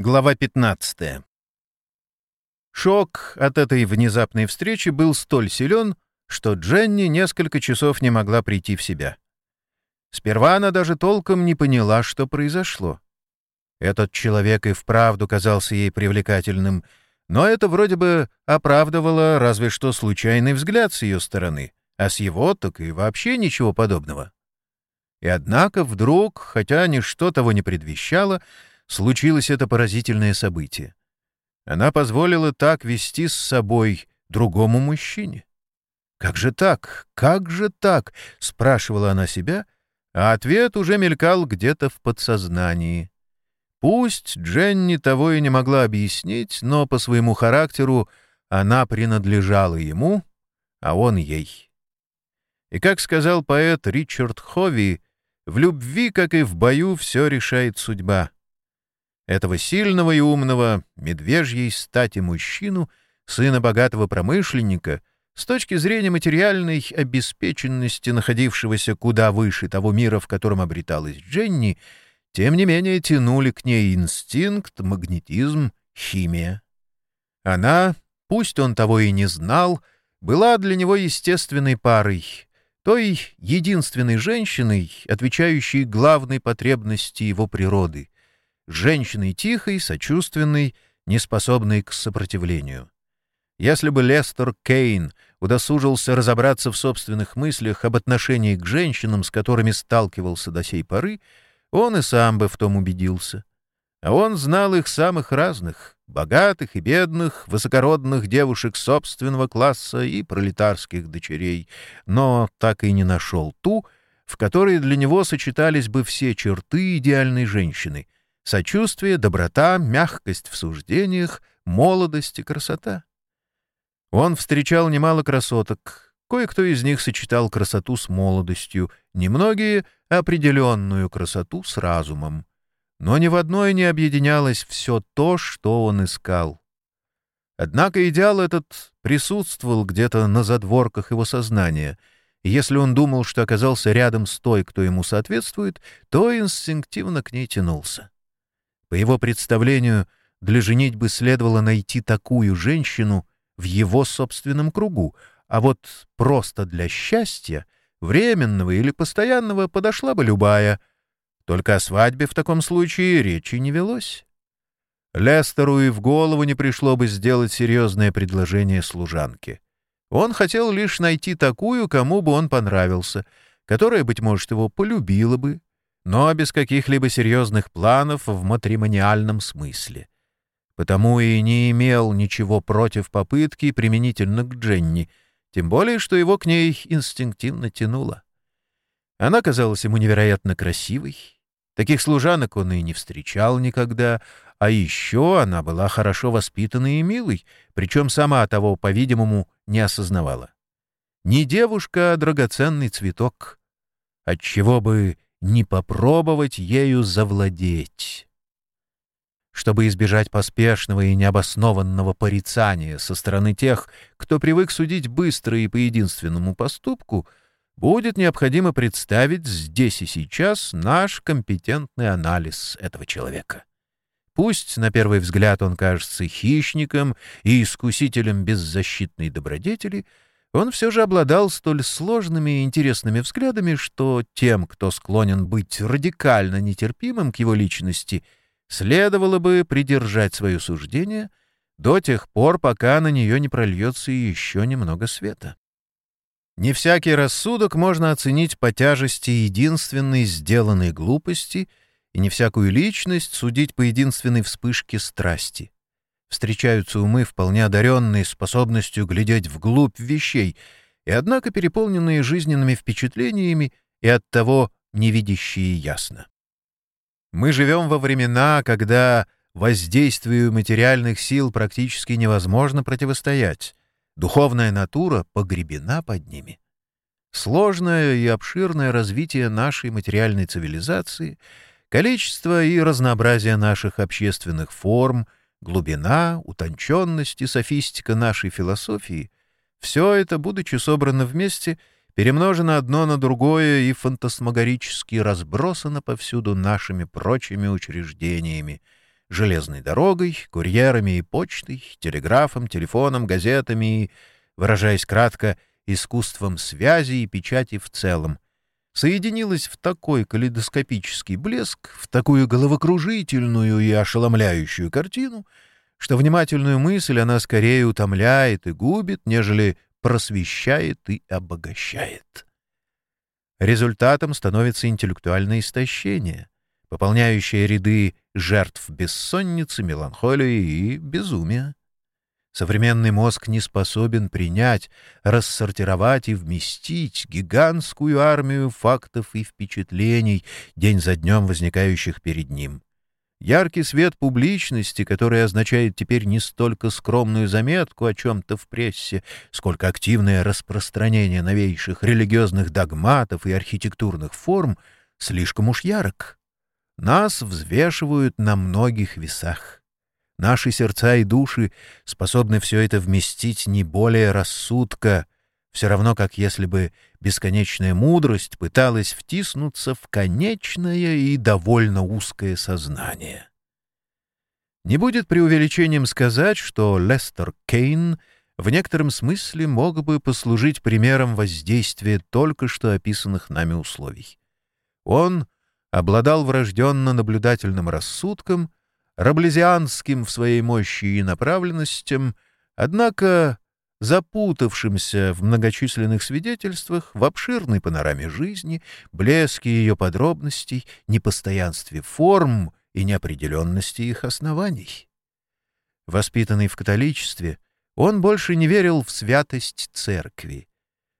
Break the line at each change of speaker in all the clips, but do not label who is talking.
Глава 15. Шок от этой внезапной встречи был столь силен, что Дженни несколько часов не могла прийти в себя. Сперва она даже толком не поняла, что произошло. Этот человек и вправду казался ей привлекательным, но это вроде бы оправдывало разве что случайный взгляд с ее стороны, а с его так и вообще ничего подобного. И однако вдруг, хотя ничто того не предвещало, случилось это поразительное событие. Она позволила так вести с собой другому мужчине. «Как же так? Как же так?» — спрашивала она себя, а ответ уже мелькал где-то в подсознании. Пусть Дженни того и не могла объяснить, но по своему характеру она принадлежала ему, а он ей. И, как сказал поэт Ричард Хови, в любви, как и в бою, все решает судьба. Этого сильного и умного, медвежьей стати мужчину, сына богатого промышленника, с точки зрения материальной обеспеченности, находившегося куда выше того мира, в котором обреталась Дженни, тем не менее тянули к ней инстинкт, магнетизм, химия. Она, пусть он того и не знал, была для него естественной парой, той единственной женщиной, отвечающей главной потребности его природы — женщиной тихой, сочувственной, неспособной к сопротивлению. Если бы Лестер Кейн удосужился разобраться в собственных мыслях об отношении к женщинам, с которыми сталкивался до сей поры, он и сам бы в том убедился. А он знал их самых разных — богатых и бедных, высокородных девушек собственного класса и пролетарских дочерей, но так и не нашел ту, в которой для него сочетались бы все черты идеальной женщины — Сочувствие, доброта, мягкость в суждениях, молодость и красота. Он встречал немало красоток. Кое-кто из них сочетал красоту с молодостью, немногие — определенную красоту с разумом. Но ни в одной не объединялось все то, что он искал. Однако идеал этот присутствовал где-то на задворках его сознания, если он думал, что оказался рядом с той, кто ему соответствует, то инстинктивно к ней тянулся. По его представлению, для женитьбы следовало найти такую женщину в его собственном кругу, а вот просто для счастья, временного или постоянного, подошла бы любая. Только о свадьбе в таком случае речи не велось. Лестеру и в голову не пришло бы сделать серьезное предложение служанке. Он хотел лишь найти такую, кому бы он понравился, которая, быть может, его полюбила бы, но без каких-либо серьезных планов в матримониальном смысле. Потому и не имел ничего против попытки применительно к Дженни, тем более, что его к ней инстинктивно тянуло. Она казалась ему невероятно красивой. Таких служанок он и не встречал никогда, а еще она была хорошо воспитанной и милой, причем сама того, по-видимому, не осознавала. Не девушка, а драгоценный цветок. Отчего бы не попробовать ею завладеть. Чтобы избежать поспешного и необоснованного порицания со стороны тех, кто привык судить быстро и по единственному поступку, будет необходимо представить здесь и сейчас наш компетентный анализ этого человека. Пусть на первый взгляд он кажется хищником и искусителем беззащитной добродетели — он все же обладал столь сложными и интересными взглядами, что тем, кто склонен быть радикально нетерпимым к его личности, следовало бы придержать свое суждение до тех пор, пока на нее не прольется еще немного света. Не всякий рассудок можно оценить по тяжести единственной сделанной глупости и не всякую личность судить по единственной вспышке страсти. Встречаются умы, вполне одаренные способностью глядеть вглубь вещей, и однако переполненные жизненными впечатлениями и оттого не видящие ясно. Мы живем во времена, когда воздействию материальных сил практически невозможно противостоять. Духовная натура погребена под ними. Сложное и обширное развитие нашей материальной цивилизации, количество и разнообразие наших общественных форм — глубина, утонченность и софистика нашей философии — все это, будучи собрано вместе, перемножено одно на другое и фантасмагорически разбросано повсюду нашими прочими учреждениями, железной дорогой, курьерами и почтой, телеграфом, телефоном, газетами и, выражаясь кратко, искусством связи и печати в целом, соединилась в такой калейдоскопический блеск, в такую головокружительную и ошеломляющую картину, что внимательную мысль она скорее утомляет и губит, нежели просвещает и обогащает. Результатом становится интеллектуальное истощение, пополняющее ряды жертв бессонницы, меланхолии и безумия. Современный мозг не способен принять, рассортировать и вместить гигантскую армию фактов и впечатлений, день за днем возникающих перед ним. Яркий свет публичности, который означает теперь не столько скромную заметку о чем-то в прессе, сколько активное распространение новейших религиозных догматов и архитектурных форм, слишком уж ярок. Нас взвешивают на многих весах. Наши сердца и души способны все это вместить не более рассудка — все равно как если бы бесконечная мудрость пыталась втиснуться в конечное и довольно узкое сознание. Не будет преувеличением сказать, что Лестер Кейн в некотором смысле мог бы послужить примером воздействия только что описанных нами условий. Он обладал врожденно наблюдательным рассудком, раблезианским в своей мощи и направленностям, однако запутавшимся в многочисленных свидетельствах, в обширной панораме жизни, блеске ее подробностей, непостоянстве форм и неопределенности их оснований. Воспитанный в католичестве, он больше не верил в святость церкви.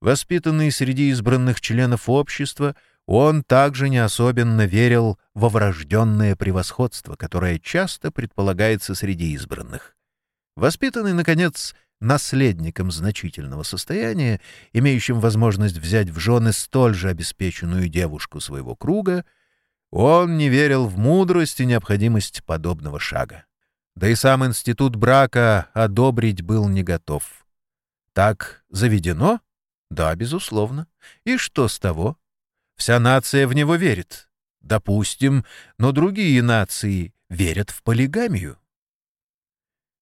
Воспитанный среди избранных членов общества, он также не особенно верил во врожденное превосходство, которое часто предполагается среди избранных. Воспитанный, наконец, наследником значительного состояния, имеющим возможность взять в жены столь же обеспеченную девушку своего круга, он не верил в мудрость и необходимость подобного шага. Да и сам институт брака одобрить был не готов. Так заведено? Да, безусловно. И что с того? Вся нация в него верит. Допустим, но другие нации верят в полигамию.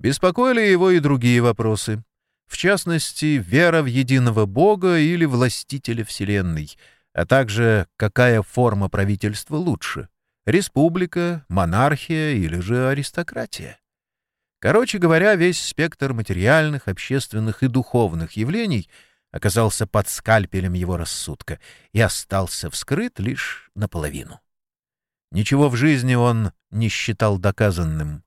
Беспокоили его и другие вопросы. В частности, вера в единого Бога или властителя Вселенной, а также какая форма правительства лучше — республика, монархия или же аристократия. Короче говоря, весь спектр материальных, общественных и духовных явлений оказался под скальпелем его рассудка и остался вскрыт лишь наполовину. Ничего в жизни он не считал доказанным,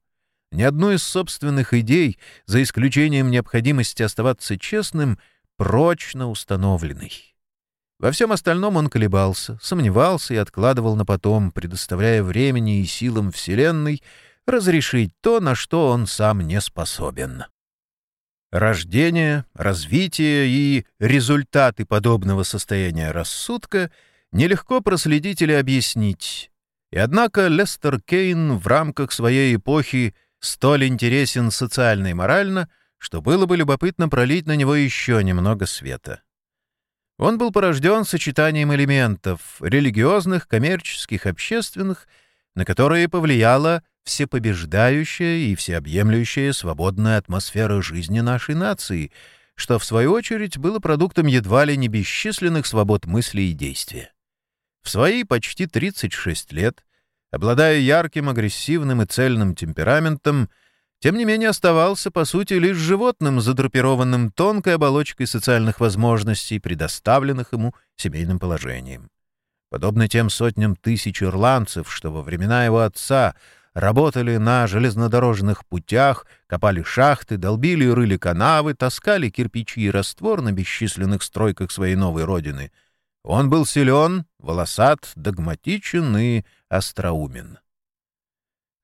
ни одной из собственных идей, за исключением необходимости оставаться честным, прочно установленной. Во всем остальном он колебался, сомневался и откладывал на потом, предоставляя времени и силам Вселенной разрешить то, на что он сам не способен. Рождение, развитие и результаты подобного состояния рассудка нелегко проследить или объяснить. И однако Лестер Кейн в рамках своей эпохи — столь интересен социально и морально, что было бы любопытно пролить на него еще немного света. Он был порожден сочетанием элементов — религиозных, коммерческих, общественных, на которые повлияла всепобеждающая и всеобъемлющая свободная атмосфера жизни нашей нации, что, в свою очередь, было продуктом едва ли не бесчисленных свобод мысли и действия. В свои почти 36 лет обладая ярким, агрессивным и цельным темпераментом, тем не менее оставался, по сути, лишь животным, задрапированным тонкой оболочкой социальных возможностей, предоставленных ему семейным положением. Подобно тем сотням тысяч ирландцев, что во времена его отца работали на железнодорожных путях, копали шахты, долбили и рыли канавы, таскали кирпичи и раствор на бесчисленных стройках своей новой родины — он был силен, волосат, догматичен и остроумен.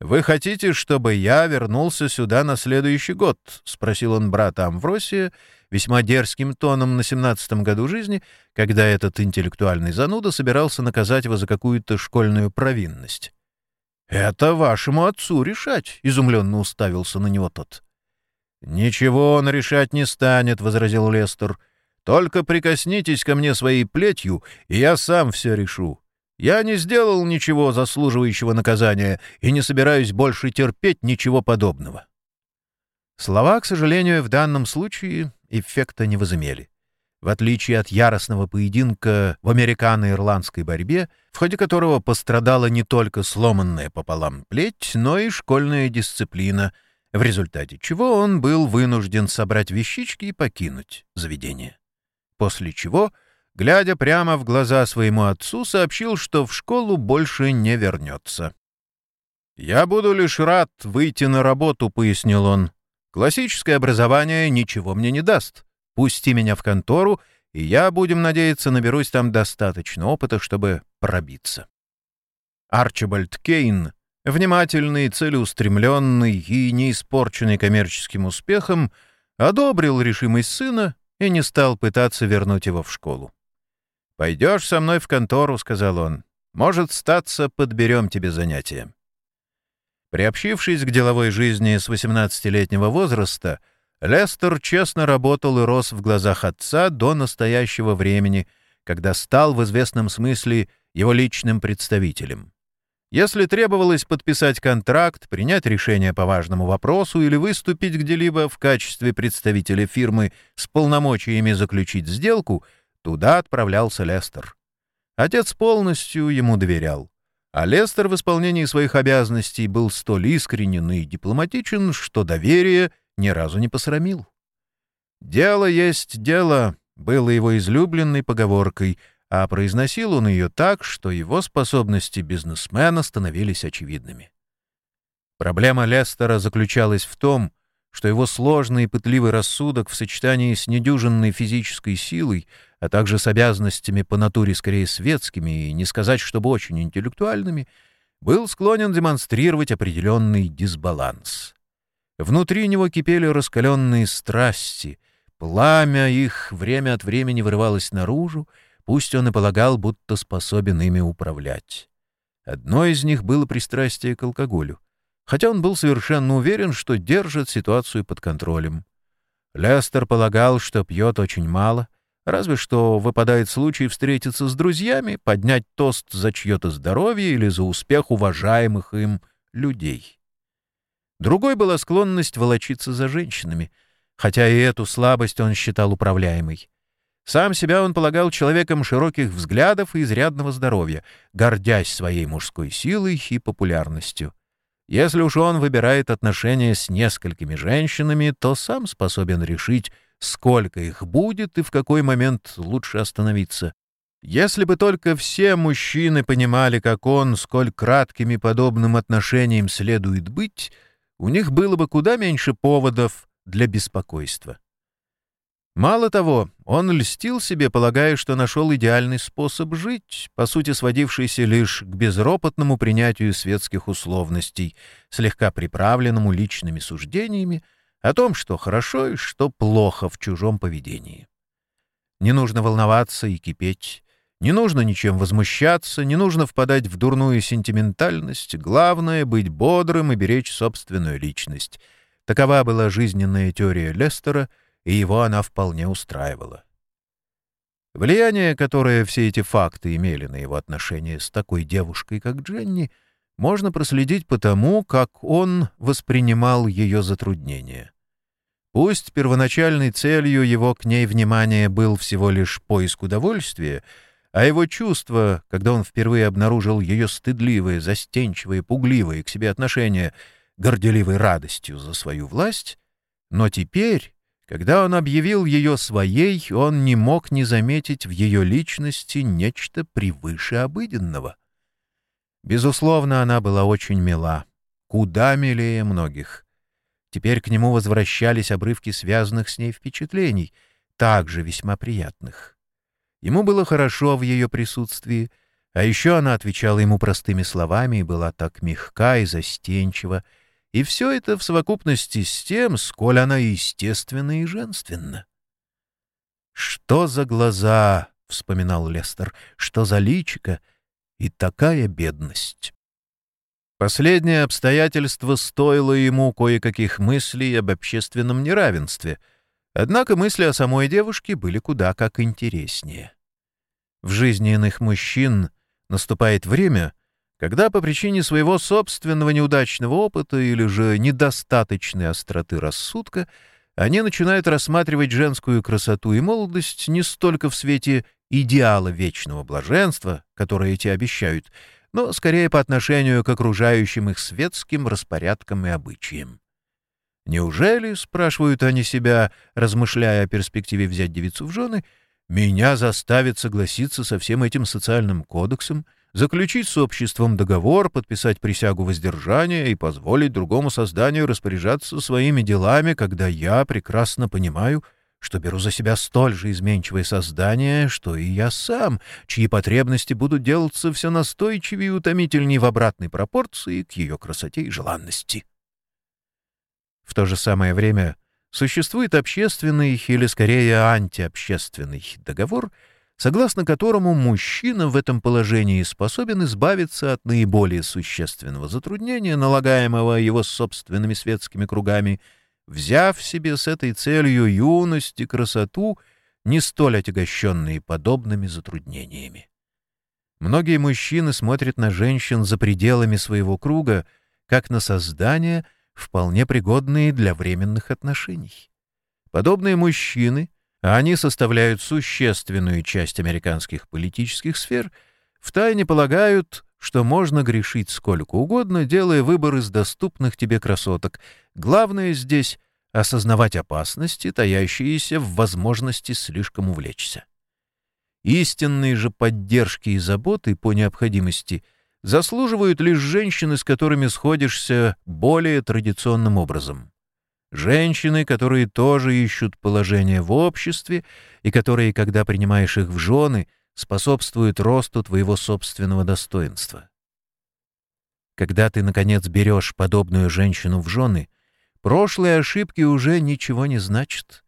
«Вы хотите, чтобы я вернулся сюда на следующий год?» — спросил он брата Амвросия весьма дерзким тоном на семнадцатом году жизни, когда этот интеллектуальный зануда собирался наказать его за какую-то школьную провинность. «Это вашему отцу решать», — изумленно уставился на него тот. «Ничего он решать не станет», — возразил Лестер. «Только прикоснитесь ко мне своей плетью, и я сам все решу. Я не сделал ничего заслуживающего наказания и не собираюсь больше терпеть ничего подобного». Слова, к сожалению, в данном случае эффекта не возымели. В отличие от яростного поединка в американо-ирландской борьбе, в ходе которого пострадала не только сломанная пополам плеть, но и школьная дисциплина, в результате чего он был вынужден собрать вещички и покинуть заведение. После чего, глядя прямо в глаза своему отцу, сообщил, что в школу больше не вернется. «Я буду лишь рад выйти на работу», — пояснил он. «Классическое образование ничего мне не даст. Пусти меня в контору, и я, будем надеяться, наберусь там достаточно опыта, чтобы пробиться». Арчибальд Кейн внимательный, целеустремленный и не испорченный коммерческим успехом, одобрил решимость сына и не стал пытаться вернуть его в школу. «Пойдешь со мной в контору», — сказал он. «Может, статься, подберем тебе занятия». Приобщившись к деловой жизни с 18-летнего возраста, Лестер честно работал и рос в глазах отца до настоящего времени, когда стал в известном смысле его личным представителем. Если требовалось подписать контракт, принять решение по важному вопросу или выступить где-либо в качестве представителя фирмы с полномочиями заключить сделку, туда отправлялся Лестер. Отец полностью ему доверял. А Лестер в исполнении своих обязанностей был столь искренен и дипломатичен, что доверие ни разу не посрамил. «Дело есть дело» было его излюбленной поговоркой — а произносил он ее так, что его способности бизнесмена становились очевидными. Проблема Лестера заключалась в том, что его сложный и пытливый рассудок в сочетании с недюжинной физической силой, а также с обязанностями по натуре скорее светскими и не сказать, чтобы очень интеллектуальными, был склонен демонстрировать определенный дисбаланс. Внутри него кипели раскаленные страсти, пламя их время от времени вырывалось наружу, пусть он и полагал, будто способен ими управлять. Одно из них было пристрастие к алкоголю, хотя он был совершенно уверен, что держит ситуацию под контролем. Лестер полагал, что пьет очень мало, разве что выпадает случай встретиться с друзьями, поднять тост за чье-то здоровье или за успех уважаемых им людей. Другой была склонность волочиться за женщинами, хотя и эту слабость он считал управляемой. Сам себя он полагал человеком широких взглядов и изрядного здоровья, гордясь своей мужской силой и популярностью. Если уж он выбирает отношения с несколькими женщинами, то сам способен решить, сколько их будет и в какой момент лучше остановиться. Если бы только все мужчины понимали, как он, сколь краткими подобным отношениям следует быть, у них было бы куда меньше поводов для беспокойства. Мало того, он льстил себе, полагая, что нашел идеальный способ жить, по сути сводившийся лишь к безропотному принятию светских условностей, слегка приправленному личными суждениями о том, что хорошо и что плохо в чужом поведении. Не нужно волноваться и кипеть, не нужно ничем возмущаться, не нужно впадать в дурную сентиментальность, главное — быть бодрым и беречь собственную личность. Такова была жизненная теория Лестера — и его она вполне устраивала. Влияние, которое все эти факты имели на его отношения с такой девушкой, как Дженни, можно проследить по тому, как он воспринимал ее затруднения. Пусть первоначальной целью его к ней внимания был всего лишь поиск удовольствия, а его чувство, когда он впервые обнаружил ее стыдливое, застенчивое, пугливое к себе отношение, горделивой радостью за свою власть, но теперь когда он объявил ее своей, он не мог не заметить в ее личности нечто превыше обыденного. Безусловно, она была очень мила, куда милее многих. Теперь к нему возвращались обрывки связанных с ней впечатлений, также весьма приятных. Ему было хорошо в ее присутствии, а еще она отвечала ему простыми словами и была так мягка и застенчива, и все это в совокупности с тем, сколь она естественна и женственна. «Что за глаза?» — вспоминал Лестер. «Что за личико? И такая бедность!» Последнее обстоятельство стоило ему кое-каких мыслей об общественном неравенстве, однако мысли о самой девушке были куда как интереснее. В жизни иных мужчин — Наступает время, когда по причине своего собственного неудачного опыта или же недостаточной остроты рассудка они начинают рассматривать женскую красоту и молодость не столько в свете идеала вечного блаженства, которое эти обещают, но скорее по отношению к окружающим их светским распорядкам и обычаям. Неужели, спрашивают они себя, размышляя о перспективе взять девицу в жены, меня заставят согласиться со всем этим социальным кодексом, заключить с обществом договор, подписать присягу воздержания и позволить другому созданию распоряжаться своими делами, когда я прекрасно понимаю, что беру за себя столь же изменчивое создание, что и я сам, чьи потребности будут делаться все настойчивее и утомительнее в обратной пропорции к ее красоте и желанности. В то же самое время существует общественный или скорее антиобщественный договор, согласно которому мужчина в этом положении способен избавиться от наиболее существенного затруднения, налагаемого его собственными светскими кругами, взяв себе с этой целью юность и красоту, не столь отягощенные подобными затруднениями. Многие мужчины смотрят на женщин за пределами своего круга, как на создание — вполне пригодные для временных отношений. Подобные мужчины, а они составляют существенную часть американских политических сфер, втайне полагают, что можно грешить сколько угодно, делая выбор из доступных тебе красоток. Главное здесь — осознавать опасности, таящиеся в возможности слишком увлечься. Истинные же поддержки и заботы по необходимости заслуживают лишь женщины, с которыми сходишься более традиционным образом. Женщины, которые тоже ищут положение в обществе и которые, когда принимаешь их в жены, способствуют росту твоего собственного достоинства. Когда ты, наконец, берешь подобную женщину в жены, прошлые ошибки уже ничего не значат.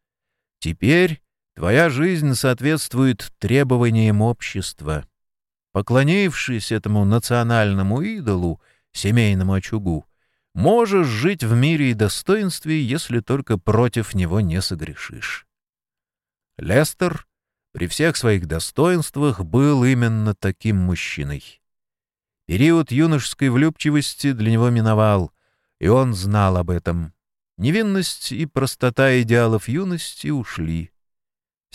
Теперь твоя жизнь соответствует требованиям общества — Поклонившись этому национальному идолу, семейному очагу, можешь жить в мире и достоинстве, если только против него не согрешишь. Лестер при всех своих достоинствах был именно таким мужчиной. Период юношеской влюбчивости для него миновал, и он знал об этом. Невинность и простота идеалов юности ушли.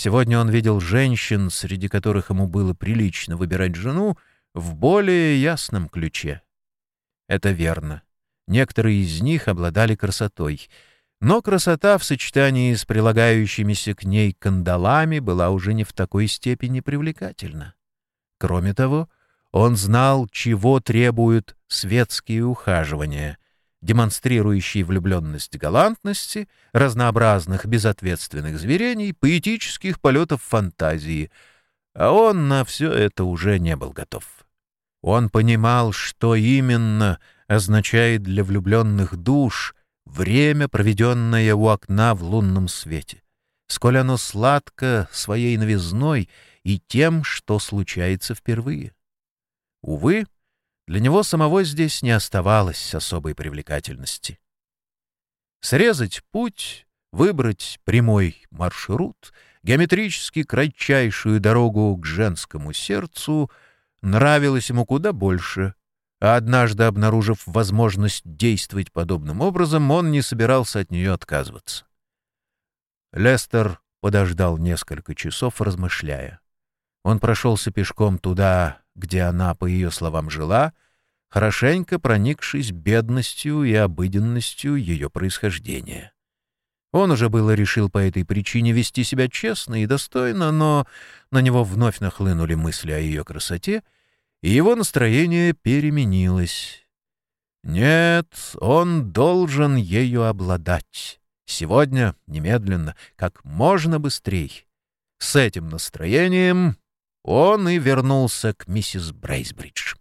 Сегодня он видел женщин, среди которых ему было прилично выбирать жену, в более ясном ключе. Это верно. Некоторые из них обладали красотой, но красота в сочетании с прилагающимися к ней кандалами была уже не в такой степени привлекательна. Кроме того, он знал, чего требуют светские ухаживания — демонстрирующий влюбленность галантности, разнообразных безответственных зверений, поэтических полетов фантазии. А он на все это уже не был готов. Он понимал, что именно означает для влюбленных душ время, проведенное у окна в лунном свете. Сколь оно сладко своей новизной и тем, что случается впервые. Увы, для него самого здесь не оставалось особой привлекательности. Срезать путь, выбрать прямой маршрут, геометрически кратчайшую дорогу к женскому сердцу нравилось ему куда больше, а однажды, обнаружив возможность действовать подобным образом, он не собирался от нее отказываться. Лестер подождал несколько часов, размышляя. Он прошелся пешком туда, где она, по ее словам, жила, хорошенько проникшись бедностью и обыденностью ее происхождения. Он уже было решил по этой причине вести себя честно и достойно, но на него вновь нахлынули мысли о ее красоте, и его настроение переменилось. Нет, он должен ею обладать. Сегодня, немедленно, как можно быстрее. С этим настроением он и вернулся к миссис Брейсбридж.